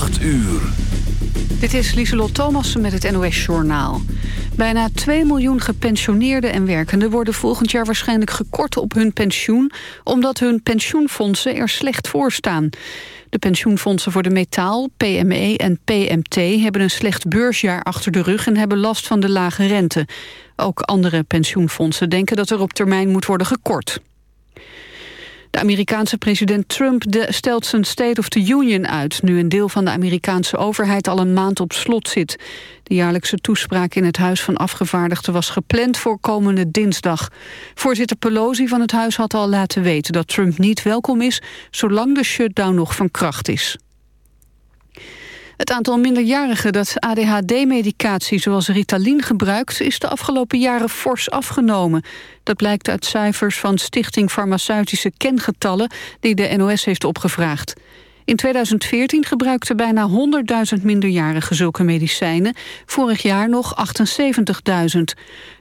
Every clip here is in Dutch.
8 uur. Dit is Lieselot Thomassen met het NOS-journaal. Bijna 2 miljoen gepensioneerden en werkenden worden volgend jaar waarschijnlijk gekort op hun pensioen... omdat hun pensioenfondsen er slecht voor staan. De pensioenfondsen voor de metaal, PME en PMT hebben een slecht beursjaar achter de rug... en hebben last van de lage rente. Ook andere pensioenfondsen denken dat er op termijn moet worden gekort. De Amerikaanse president Trump stelt zijn State of the Union uit... nu een deel van de Amerikaanse overheid al een maand op slot zit. De jaarlijkse toespraak in het Huis van Afgevaardigden... was gepland voor komende dinsdag. Voorzitter Pelosi van het huis had al laten weten... dat Trump niet welkom is, zolang de shutdown nog van kracht is. Het aantal minderjarigen dat ADHD-medicatie zoals Ritalin gebruikt... is de afgelopen jaren fors afgenomen. Dat blijkt uit cijfers van Stichting Farmaceutische Kengetallen... die de NOS heeft opgevraagd. In 2014 gebruikten bijna 100.000 minderjarigen zulke medicijnen. Vorig jaar nog 78.000.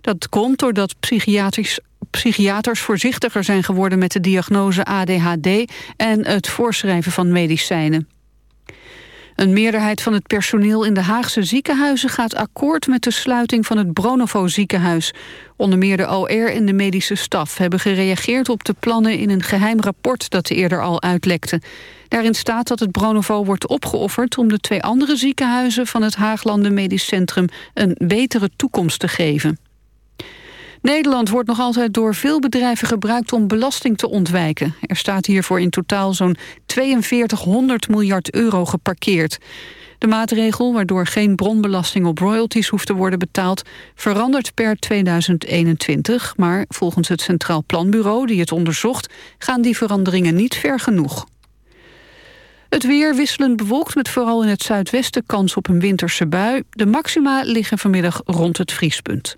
Dat komt doordat psychiaters voorzichtiger zijn geworden... met de diagnose ADHD en het voorschrijven van medicijnen. Een meerderheid van het personeel in de Haagse ziekenhuizen gaat akkoord met de sluiting van het Bronovo ziekenhuis. Onder meer de OR en de medische staf hebben gereageerd op de plannen in een geheim rapport dat eerder al uitlekte. Daarin staat dat het Bronovo wordt opgeofferd om de twee andere ziekenhuizen van het Haaglanden Medisch Centrum een betere toekomst te geven. Nederland wordt nog altijd door veel bedrijven gebruikt om belasting te ontwijken. Er staat hiervoor in totaal zo'n 4200 miljard euro geparkeerd. De maatregel, waardoor geen bronbelasting op royalties hoeft te worden betaald, verandert per 2021. Maar volgens het Centraal Planbureau, die het onderzocht, gaan die veranderingen niet ver genoeg. Het weer wisselend bewolkt met vooral in het zuidwesten kans op een winterse bui. De maxima liggen vanmiddag rond het vriespunt.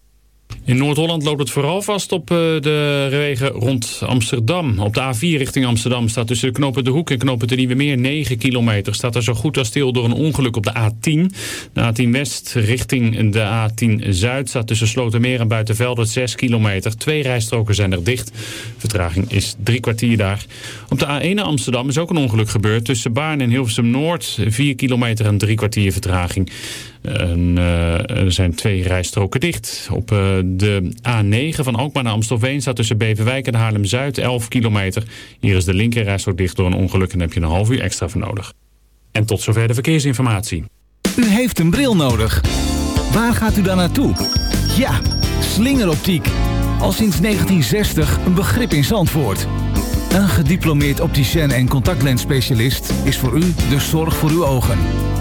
In Noord-Holland loopt het vooral vast op eh, de wegen rond Amsterdam. Op de A4 richting Amsterdam staat tussen de knopen De Hoek en knopen de Nieuwe Meer 9 kilometer. Staat er zo goed als stil door een ongeluk op de A10. De A10 West richting de A10 Zuid staat tussen Slotermeer en Buitenveldert 6 kilometer. Twee rijstroken zijn er dicht. Vertraging is drie kwartier daar. Op de A1 naar Amsterdam is ook een ongeluk gebeurd. Tussen Baarn en Hilversum Noord 4 kilometer en drie kwartier vertraging. En, uh, er zijn twee rijstroken dicht. Op uh, de A9 van Alkmaar naar Amstelveen staat tussen Beverwijk en Haarlem-Zuid 11 kilometer. Hier is de linkerrijstrook dicht door een ongeluk en heb je een half uur extra voor nodig. En tot zover de verkeersinformatie. U heeft een bril nodig. Waar gaat u dan naartoe? Ja, slingeroptiek. Al sinds 1960 een begrip in Zandvoort. Een gediplomeerd opticien en contactlensspecialist is voor u de zorg voor uw ogen.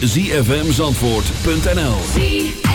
www.zfmzandvoort.nl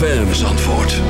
ZFM antwoord.